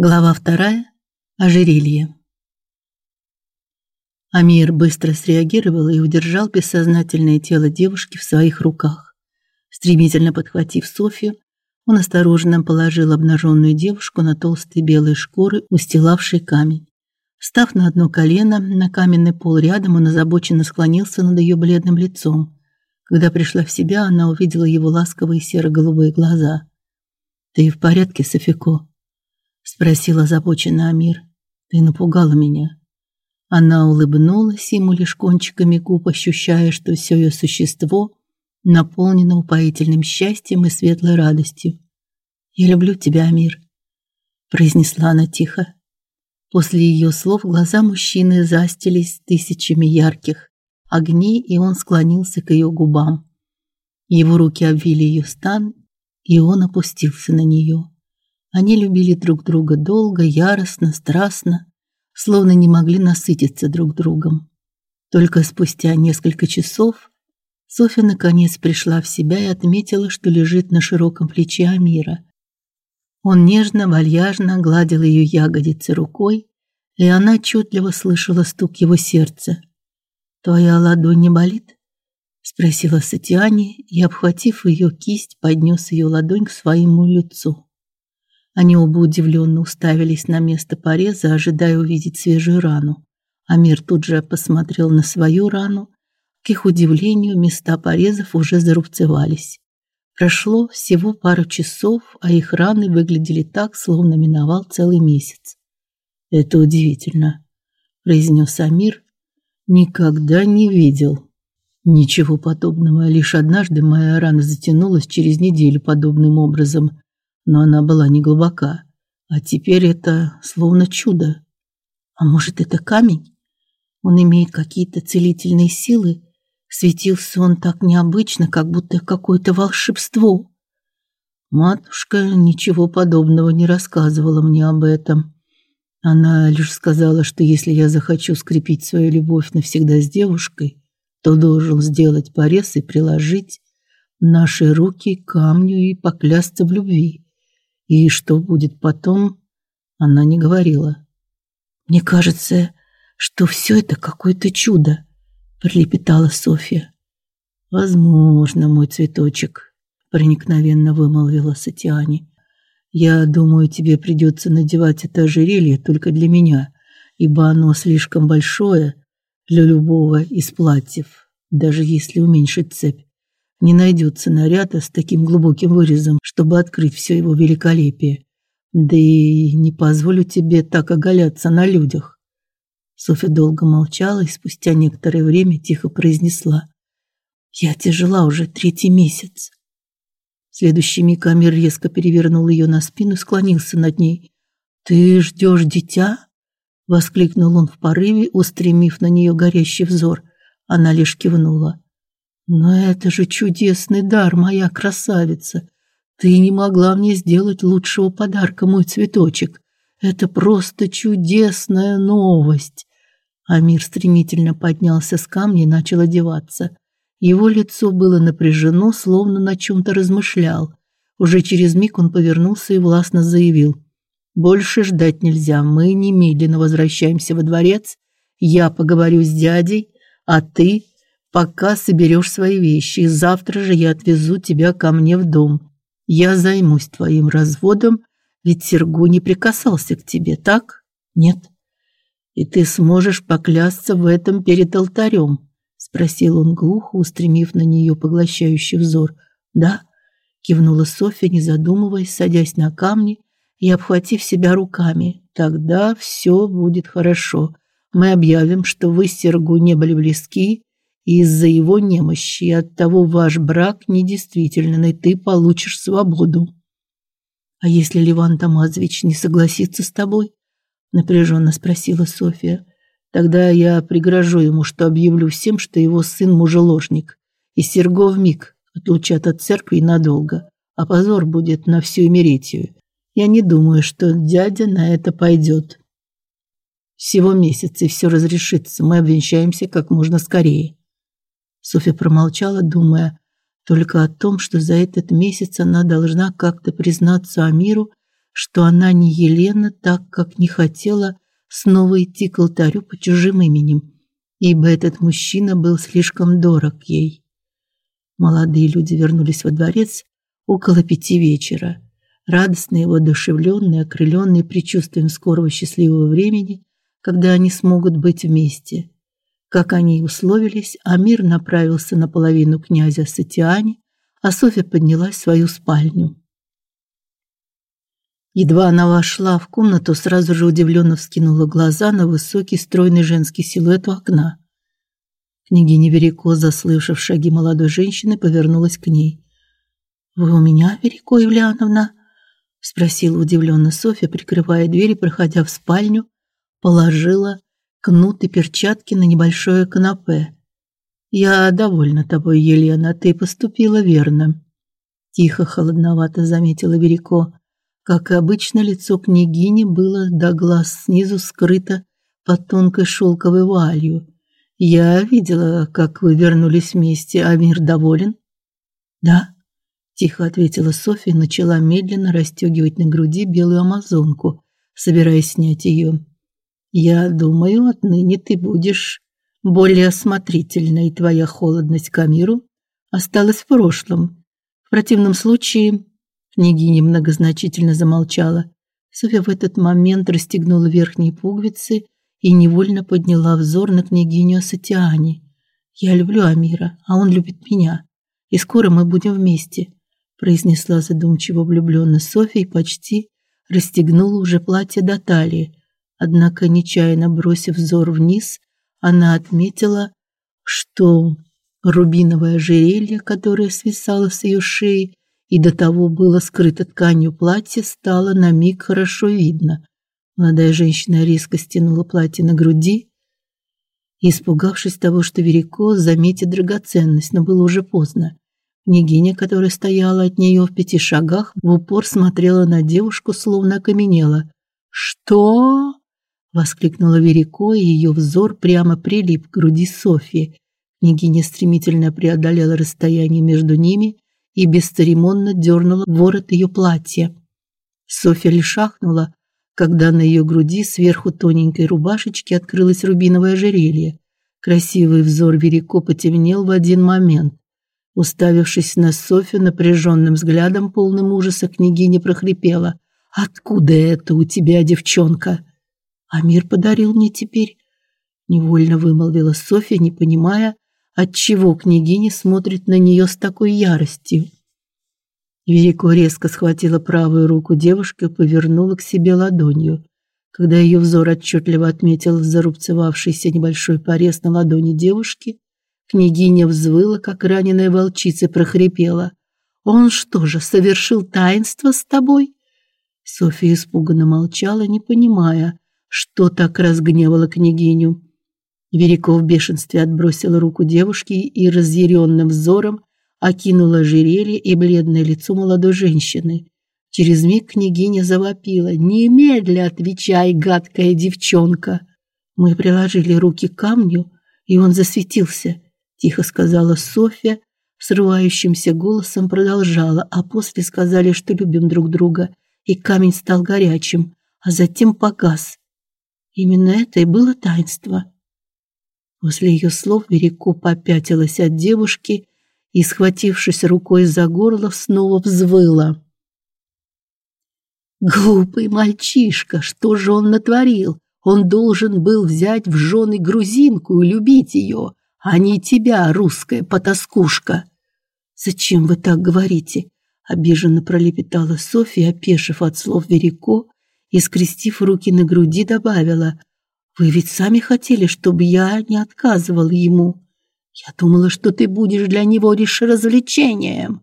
Глава вторая. Ожерелье. Амир быстро среагировал и удержал бессознательное тело девушки в своих руках. Стремительно подхватив Софью, он осторожно положил обнаженную девушку на толстые белые шкуры, устилавшие камень. Став на одно колено на каменный пол рядом, он озабоченно склонился над ее бледным лицом. Когда пришла в себя, она увидела его ласковые серо-голубые глаза. "Ты в порядке, Софико?" Спросил озабоченно Амир. Ты напугала меня. Она улыбнулась ему лишь кончиками губ, ощущая, что все ее существо наполнено упоительным счастьем и светлой радостью. Я люблю тебя, Амир, произнесла она тихо. После ее слов глаза мужчины застились тысячами ярких огней, и он склонился к ее губам. Его руки обвили ее стан, и он опустился на нее. Они любили друг друга долго, яростно, страстно, словно не могли насытиться друг другом. Только спустя несколько часов Софья наконец пришла в себя и отметила, что лежит на широком плече Амира. Он нежно, вальяжно гладил ее ягодицы рукой, и она отчетливо слышала стук его сердца. «Твоя ладонь не болит?» — спросила Сатиане, и, обхватив ее кисть, поднес ее ладонь к своему лицу. Они оба удивленно уставились на место пореза, ожидая увидеть свежую рану. Амир тут же посмотрел на свою рану. К их удивлению, места порезов уже зарубцевались. Прошло всего пару часов, а их раны выглядели так, словно миновал целый месяц. Это удивительно, произнес Амир. Никогда не видел ничего подобного. Лишь однажды моя рана затянулась через неделю подобным образом но она была не глубока. А теперь это словно чудо. А может, это камень? Он имеет какие-то целительные силы. Светился он так необычно, как будто какое-то волшебство. Матушка ничего подобного не рассказывала мне об этом. Она лишь сказала, что если я захочу скрепить свою любовь навсегда с девушкой, то должен сделать порез и приложить наши руки к камню и поклясться в любви. И что будет потом, она не говорила. Мне кажется, что все это какое-то чудо, пролепетала Софья. Возможно, мой цветочек, проникновенно вымолвила Сатиане. Я думаю, тебе придется надевать это ожерелье только для меня, ибо оно слишком большое для любого из платьев, даже если уменьшить цепь не найдется наряда с таким глубоким вырезом, чтобы открыть все его великолепие. Да и не позволю тебе так оголяться на людях. Софья долго молчала и спустя некоторое время тихо произнесла: "Я тяжела уже третий месяц". В следующий миг Амир резко перевернул ее на спину и склонился над ней. "Ты ждешь дитя?" воскликнул он в порыве, устремив на нее горящий взор. Она лишь кивнула. Но это же чудесный дар, моя красавица. Ты не могла мне сделать лучшего подарка, мой цветочек. Это просто чудесная новость. Амир стремительно поднялся с камня и начал одеваться. Его лицо было напряжено, словно на чем то размышлял. Уже через миг он повернулся и властно заявил: "Больше ждать нельзя. Мы немедленно возвращаемся во дворец. Я поговорю с дядей, а ты пока соберешь свои вещи, завтра же я отвезу тебя ко мне в дом. Я займусь твоим разводом, ведь Серго не прикасался к тебе, так? Нет. И ты сможешь поклясться в этом перед алтарем?» – спросил он глухо, устремив на нее поглощающий взор. Да, кивнула Софья, не задумываясь, садясь на камни и обхватив себя руками. Тогда все будет хорошо. Мы объявим, что вы с Серго не были близки, из-за его немощи, и оттого ваш брак недействителен, и ты получишь свободу. А если Ливан Тамазович не согласится с тобой? напряженно спросила София. Тогда я пригрожу ему, что объявлю всем, что его сын мужеложник, и Серго вмиг отлучат от церкви надолго, а позор будет на всю Эмеретию. Я не думаю, что дядя на это пойдет. Всего месяц, и все разрешится. Мы обвенчаемся как можно скорее. Софья промолчала, думая только о том, что за этот месяц она должна как-то признаться Амиру, что она не Елена, так как не хотела снова идти к алтарю по чужим именем, ибо этот мужчина был слишком дорог ей. Молодые люди вернулись во дворец около пяти вечера. Радостные, воодушевленные, окрыленные предчувствием скорого счастливого времени, когда они смогут быть вместе. Как они и условились, Амир направился на половину князя Сатиани, а Софья поднялась в свою спальню. Едва она вошла в комнату, сразу же удивленно вскинула глаза на высокий стройный женский силуэт у окна. Княгиня Верико, заслышав шаги молодой женщины, повернулась к ней. Вы у меня, Верико Евляновна? спросила удивленно Софья, прикрывая дверь и проходя в спальню, положила кнут и перчатки на небольшое канапе. Я довольна тобой, Елена, ты поступила верно, тихо, холодновато заметила Верико. Как и обычно, лицо княгини было до глаз снизу скрыто под тонкой шелковой вуалью. Я видела, как вы вернулись вместе, а мир доволен? Да, тихо ответила Софья и начала медленно расстегивать на груди белую амазонку, собираясь снять ее. Я думаю, отныне ты будешь более осмотрительной, твоя холодность к миру осталась в прошлом. В противном случае Княгиня многозначительно замолчала. Софья в этот момент расстегнула верхние пуговицы и невольно подняла взор на княгиню Сатиани. Я люблю Амира, а он любит меня, и скоро мы будем вместе, произнесла задумчиво влюбленно Софья и почти расстегнула уже платье до талии. Однако нечаянно бросив взор вниз, она отметила, что рубиновое ожерелье, которое свисало с ее шеи, и до того было скрыто тканью платья, стало на миг хорошо видно. Молодая женщина резко стянула платье на груди, испугавшись того, что Верико заметит драгоценность, но было уже поздно. Княгиня, которая стояла от нее в пяти шагах, в упор смотрела на девушку, словно окаменела. "Что?" Воскликнула Верико, и ее взор прямо прилип к груди Софьи. Княгиня стремительно преодолела расстояние между ними и бесцеремонно дернула ворот ее платья. Софья лишь когда на ее груди сверху тоненькой рубашечки открылось рубиновое ожерелье. Красивый взор Верико потемнел в один момент. Уставившись на Софью напряженным взглядом, полным ужаса, княгиня прохрипела: "Откуда это у тебя, девчонка?" "Амир подарил мне теперь", невольно вымолвила Софья, не понимая, отчего княгиня смотрит на нее с такой яростью. Верико резко схватила правую руку девушки и повернула к себе ладонью. Когда ее взор отчетливо отметил зарубцевавшийся небольшой порез на ладони девушки, княгиня взвыла, как раненая волчица, прохрипела: "Он что же, совершил таинство с тобой?" Софья испуганно молчала, не понимая, что так разгневало княгиню. Верико в бешенстве отбросила руку девушки и разъяренным взором окинула ожерелье и бледное лицо молодой женщины. Через миг княгиня завопила: "Немедля отвечай, гадкая девчонка!" Мы приложили руки к камню, и он засветился, тихо сказала Софья, срывающимся голосом продолжала, а после сказали, что любим друг друга, и камень стал горячим, а затем погас. Именно это и было таинство. После ее слов Верико попятилась от девушки и, схватившись рукой за горло, снова взвыла. Глупый мальчишка, что же он натворил? Он должен был взять в жены грузинку и любить ее, а не тебя, русская потаскушка. Зачем вы так говорите? обиженно пролепетала Софья, опешив от слов Верико и скрестив руки на груди, добавила: вы ведь сами хотели, чтобы я не отказывал ему. Я думала, что ты будешь для него лишь развлечением,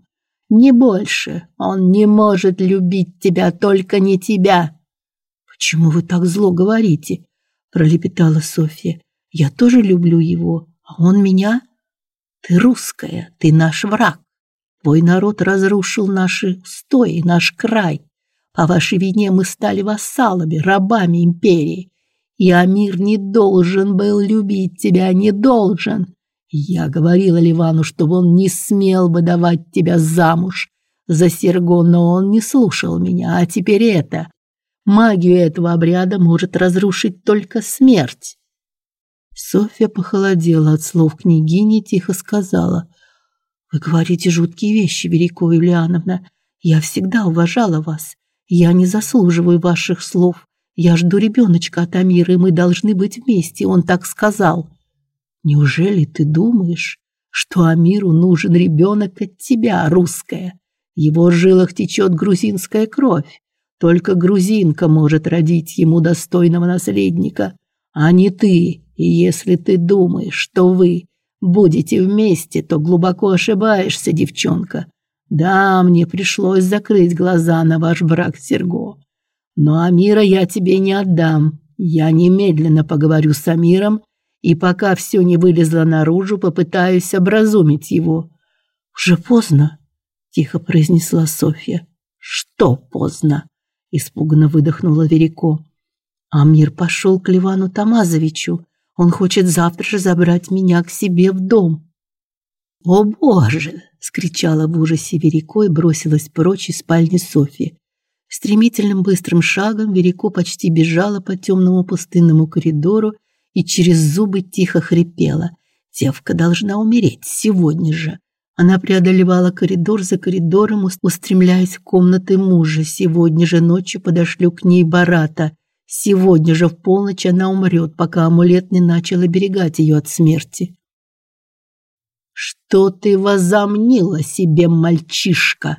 не больше. Он не может любить тебя, только не тебя. Почему вы так зло говорите? пролепетала Софья. Я тоже люблю его, а он меня. Ты русская, ты наш враг. Твой народ разрушил наши устои, наш край. По вашей вине мы стали вассалами, рабами империи. И Амир не должен был любить тебя, не должен. Я говорила Ливану, чтобы он не смел бы давать тебя замуж. за Серго, но он не слушал меня, а теперь это. Магию этого обряда может разрушить только смерть. Софья похолодела от слов княгини и тихо сказала: "Вы говорите жуткие вещи, Верикова Юлиановна. Я всегда уважала вас. Я не заслуживаю ваших слов. Я жду ребеночка от Амира, и мы должны быть вместе, он так сказал. Неужели ты думаешь, что Амиру нужен ребенок от тебя, русская? В его жилах течет грузинская кровь. Только грузинка может родить ему достойного наследника, а не ты. И если ты думаешь, что вы будете вместе, то глубоко ошибаешься, девчонка. Да, мне пришлось закрыть глаза на ваш брак Серго. Но Амира я тебе не отдам. Я немедленно поговорю с Амиром, и пока все не вылезло наружу, попытаюсь образумить его. Уже поздно, тихо произнесла Софья. Что поздно? испуганно выдохнула Верико. Амир пошел к Ливану Тамазовичу. Он хочет завтра же забрать меня к себе в дом. О, боже, скричала в ужасе Верико и бросилась прочь из спальни Софьи. Стремительным быстрым шагом Верико почти бежала по темному пустынному коридору и через зубы тихо хрипела: "Девка должна умереть сегодня же". Она преодолевала коридор за коридором, устремляясь в комнаты мужа. Сегодня же ночью подошлю к ней Барата. Сегодня же в полночь она умрет, пока амулет не начал оберегать ее от смерти. Что ты возомнила себе, мальчишка?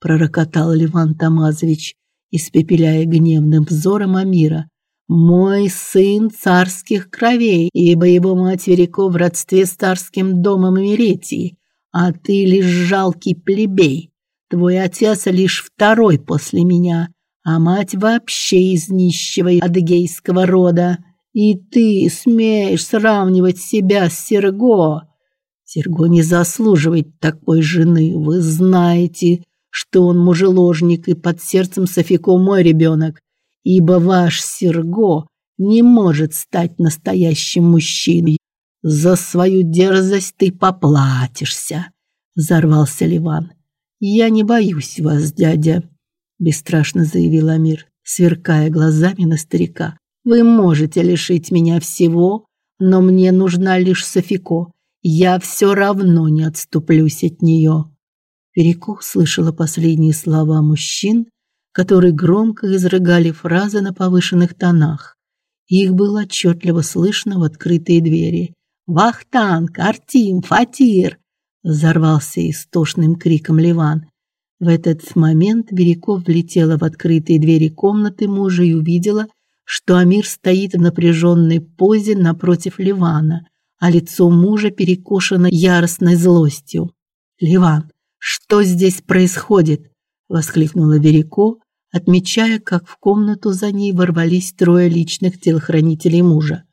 пророкотал Леван Тамазович, испепеляя гневным взором Амира. Мой сын царских кровей, ибо его мать Верико в родстве с царским домом Меретии, а ты лишь жалкий плебей. Твой отец лишь второй после меня, а мать вообще из нищего адыгейского рода. И ты смеешь сравнивать себя с Серго? Серго не заслуживает такой жены. Вы знаете, что он мужеложник и под сердцем Софико мой ребенок, ибо ваш Серго не может стать настоящим мужчиной. За свою дерзость ты поплатишься, взорвался Ливан. Я не боюсь вас, дядя, бесстрашно заявил Амир, сверкая глазами на старика. Вы можете лишить меня всего, но мне нужна лишь Софико я все равно не отступлюсь от нее. Переко слышала последние слова мужчин, которые громко изрыгали фразы на повышенных тонах. Их было отчетливо слышно в открытые двери. «Вахтанг! Артим! Фатир!» взорвался истошным криком Ливан. В этот момент Вериков влетела в открытые двери комнаты мужа и увидела, что Амир стоит в напряженной позе напротив Ливана – а лицо мужа перекошено яростной злостью. "Ливан, что здесь происходит?" воскликнула Верико, отмечая, как в комнату за ней ворвались трое личных телохранителей мужа.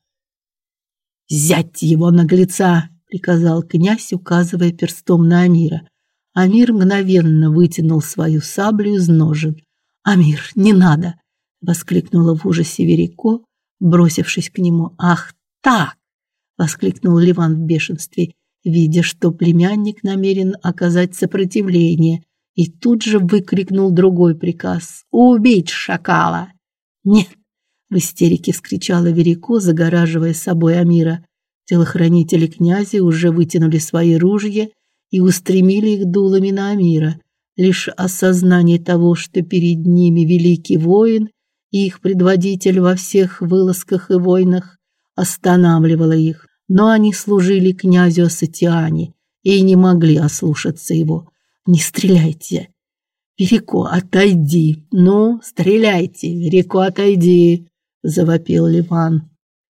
"Взять его наглеца", приказал князь, указывая перстом на Амира. Амир мгновенно вытянул свою саблю из ножен. "Амир, не надо!" воскликнула в ужасе Верико, бросившись к нему. "Ах, так!" Воскликнул Ливан в бешенстве, видя, что племянник намерен оказать сопротивление, и тут же выкрикнул другой приказ: "Убить шакала!" "Нет!" в истерике вскричала Верико, загораживая собой Амира. Телохранители князя уже вытянули свои ружья и устремили их дулами на Амира. Лишь осознание того, что перед ними великий воин и их предводитель во всех вылазках и войнах, останавливало их но они служили князю Асатиане и не могли ослушаться его. Не стреляйте. Верико, отойди. Ну, стреляйте. Верико, отойди, завопил Ливан.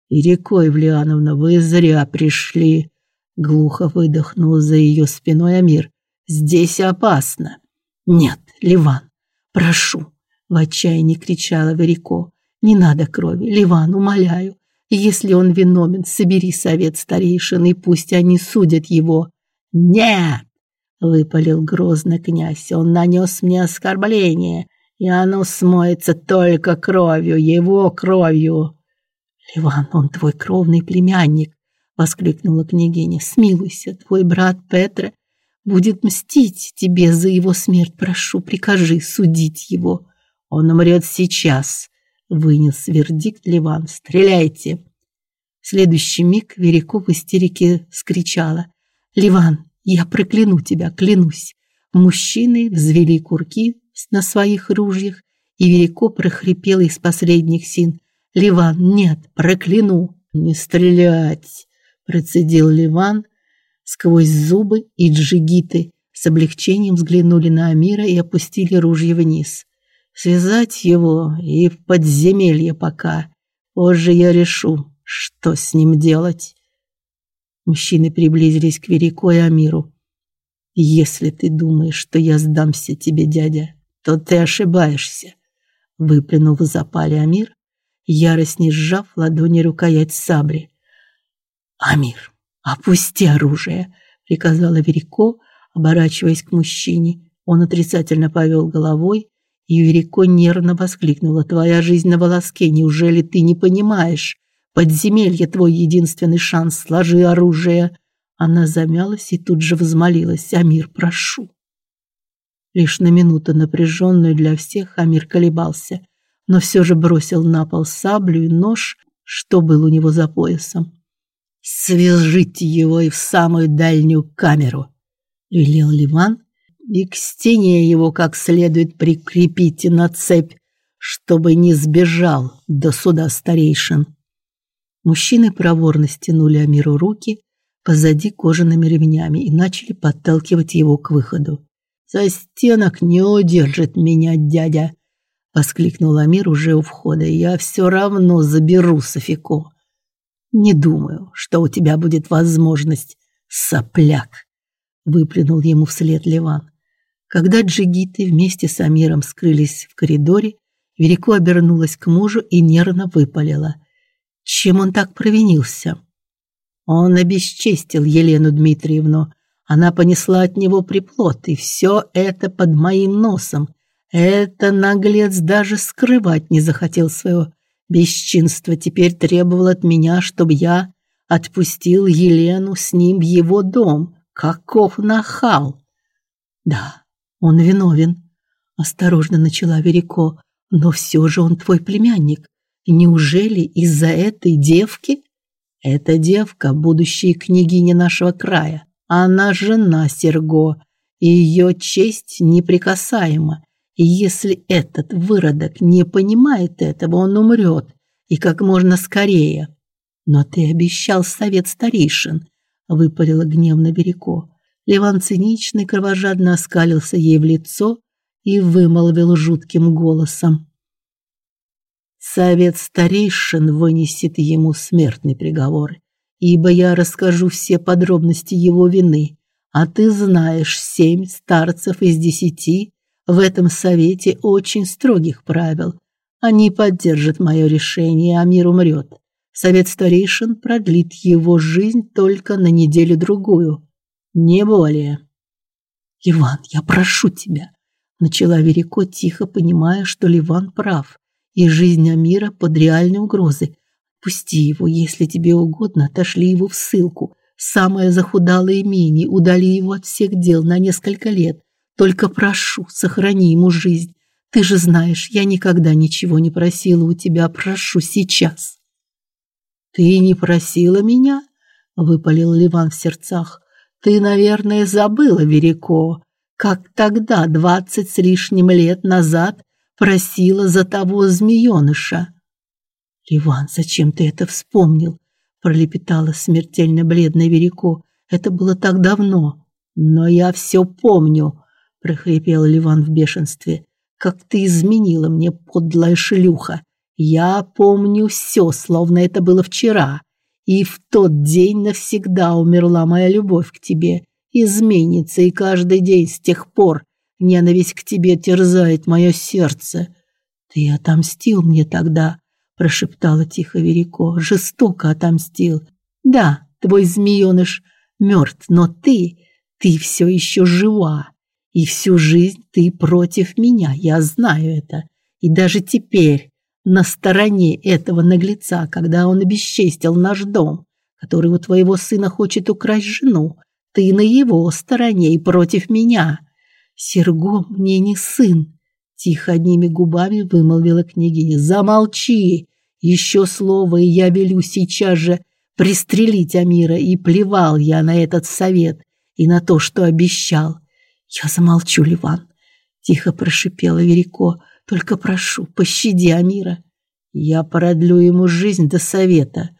Верико Евлеановна, вы зря пришли, глухо выдохнул за ее спиной Амир. Здесь опасно. Нет, Ливан, прошу, в отчаянии кричала Верико. Не надо крови, Ливан, умоляю. Если он виновен, собери совет старейшин и пусть они судят его. Нет, выпалил грозно князь. Он нанес мне оскорбление, и оно смоется только кровью, его кровью. Ливан, он твой кровный племянник, воскликнула княгиня. Смилуйся, твой брат Петр будет мстить тебе за его смерть. Прошу, прикажи судить его. Он умрет сейчас, вынес вердикт Ливан. Стреляйте. В следующий миг Верико в истерике скричала: "Ливан, я прокляну тебя, клянусь". Мужчины взвели курки на своих ружьях, и Верико прохрипел из последних сил: "Ливан, нет, прокляну". "Не стрелять", процедил Ливан сквозь зубы, и джигиты с облегчением взглянули на Амира и опустили ружья вниз. Связать его и в подземелье пока. Позже я решу, что с ним делать. Мужчины приблизились к Верико и Амиру. Если ты думаешь, что я сдамся тебе, дядя, то ты ошибаешься, выплюнул в запале Амир, яростно сжав ладони рукоять сабли. Амир, опусти оружие, приказала Верико, оборачиваясь к мужчине. Он отрицательно повел головой, и Верико нервно воскликнула: "Твоя жизнь на волоске, неужели ты не понимаешь? Подземелье твой единственный шанс, сложи оружие". Она замялась и тут же взмолилась: "Амир, прошу". Лишь на минуту напряженную для всех Амир колебался, но все же бросил на пол саблю и нож, что был у него за поясом. Свяжите его и в самую дальнюю камеру, велел Ливан, и к стене его как следует прикрепите на цепь, чтобы не сбежал до суда старейшин. Мужчины проворно стянули Амиру руки позади кожаными ремнями и начали подталкивать его к выходу. За стенок не удержит меня дядя, воскликнул Амир уже у входа. Я все равно заберу Софико. Не думаю, что у тебя будет возможность, сопляк, выплюнул ему вслед Ливан. Когда джигиты вместе с Амиром скрылись в коридоре, Верико обернулась к мужу и нервно выпалила: "Чем он так провинился?" Он обесчестил Елену Дмитриевну. Она понесла от него приплод, и все это под моим носом. Это наглец даже скрывать не захотел своего Бесчинство теперь требовало от меня, чтобы я отпустил Елену с ним в его дом. Каков нахал! Да, он виновен, осторожно начала Верико. Но все же он твой племянник. Неужели из-за этой девки? Эта девка будущая княгиня нашего края. Она жена Серго, и ее честь неприкасаема. И если этот выродок не понимает этого, он умрет, и как можно скорее. Но ты обещал совет старейшин, выпалила гневно Береко. Леван цинично и кровожадно оскалился ей в лицо и вымолвил жутким голосом: Совет старейшин вынесет ему смертный приговор, ибо я расскажу все подробности его вины, а ты знаешь семь старцев из десяти в этом совете очень строгих правил. Они поддержат мое решение, а мир умрет. Совет старейшин продлит его жизнь только на неделю-другую, не более. Иван, я прошу тебя, начала Верико тихо, понимая, что Ливан прав, и жизнь Амира под реальной угрозой. Пусти его, если тебе угодно, отошли его в ссылку. Самое захудалое имение, удали его от всех дел на несколько лет. Только прошу, сохрани ему жизнь. Ты же знаешь, я никогда ничего не просила у тебя, прошу сейчас. Ты не просила меня? выпалил Ливан в сердцах. Ты, наверное, забыла, Верико, как тогда, двадцать с лишним лет назад, просила за того змеёныша. Ливан, зачем ты это вспомнил? пролепетала смертельно бледная Верико. Это было так давно. Но я все помню прохрипел Ливан в бешенстве. Как ты изменила мне, подлая шлюха. Я помню все, словно это было вчера. И в тот день навсегда умерла моя любовь к тебе. Изменится и каждый день с тех пор ненависть к тебе терзает мое сердце. Ты отомстил мне тогда, прошептала тихо Верико. Жестоко отомстил. Да, твой змеёныш мертв, но ты, ты все еще жива. И всю жизнь ты против меня, я знаю это. И даже теперь на стороне этого наглеца, когда он обесчестил наш дом, который у твоего сына хочет украсть жену, ты на его стороне и против меня. Серго мне не сын, тихо одними губами вымолвила княгиня. Замолчи. Еще слово, и я велю сейчас же пристрелить Амира, и плевал я на этот совет и на то, что обещал. Я замолчу, Ливан, тихо прошипела Верико. Только прошу, пощади Амира. Я продлю ему жизнь до совета,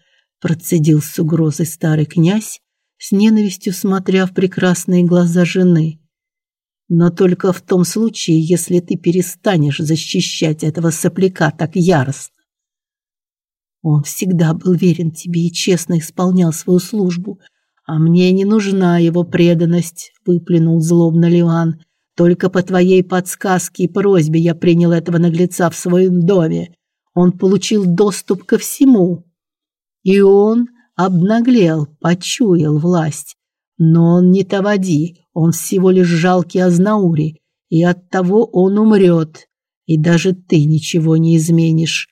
процедил с угрозой старый князь, с ненавистью смотря в прекрасные глаза жены. Но только в том случае, если ты перестанешь защищать этого сопляка так яростно. Он всегда был верен тебе и честно исполнял свою службу, а мне не нужна его преданность, выплюнул злобно Ливан. Только по твоей подсказке и просьбе я принял этого наглеца в своем доме. Он получил доступ ко всему. И он обнаглел, почуял власть. Но он не Тавади, он всего лишь жалкий Азнаури, и оттого он умрет. И даже ты ничего не изменишь.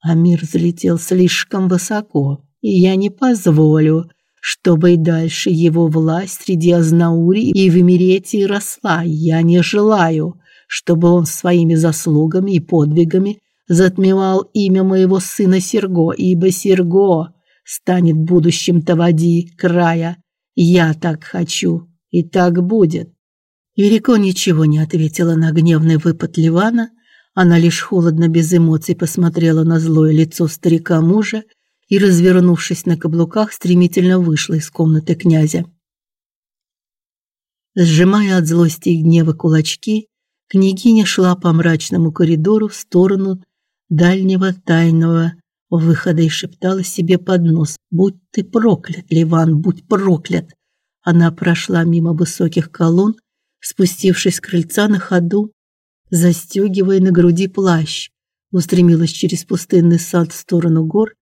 Амир взлетел слишком высоко, и я не позволю, чтобы и дальше его власть среди Азнаури и в Эмирете росла. Я не желаю, чтобы он своими заслугами и подвигами затмевал имя моего сына Серго, ибо Серго станет будущим Тавади края. Я так хочу, и так будет. Юрико ничего не ответила на гневный выпад Ливана, она лишь холодно без эмоций посмотрела на злое лицо старика мужа и, развернувшись на каблуках, стремительно вышла из комнаты князя. Сжимая от злости и гнева кулачки, княгиня шла по мрачному коридору в сторону дальнего тайного выхода и шептала себе под нос: "Будь ты проклят, Ливан, будь проклят!" Она прошла мимо высоких колонн, спустившись с крыльца на ходу, застегивая на груди плащ, устремилась через пустынный сад в сторону гор.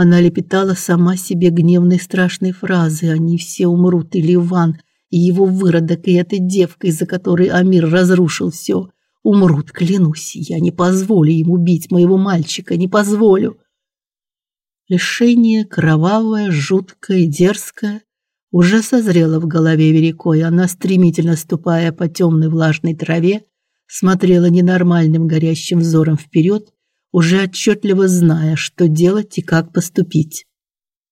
Она лепетала сама себе гневные страшные фразы: "Они все умрут, и Ливан, и его выродок, и эта девка, из-за которой Амир разрушил все, умрут, клянусь. Я не позволю им убить моего мальчика, не позволю". Лишение кровавое, жуткое, дерзкое уже созрело в голове Верикой. Она стремительно ступая по темной влажной траве, смотрела ненормальным горящим взором вперед, уже отчетливо зная, что делать и как поступить.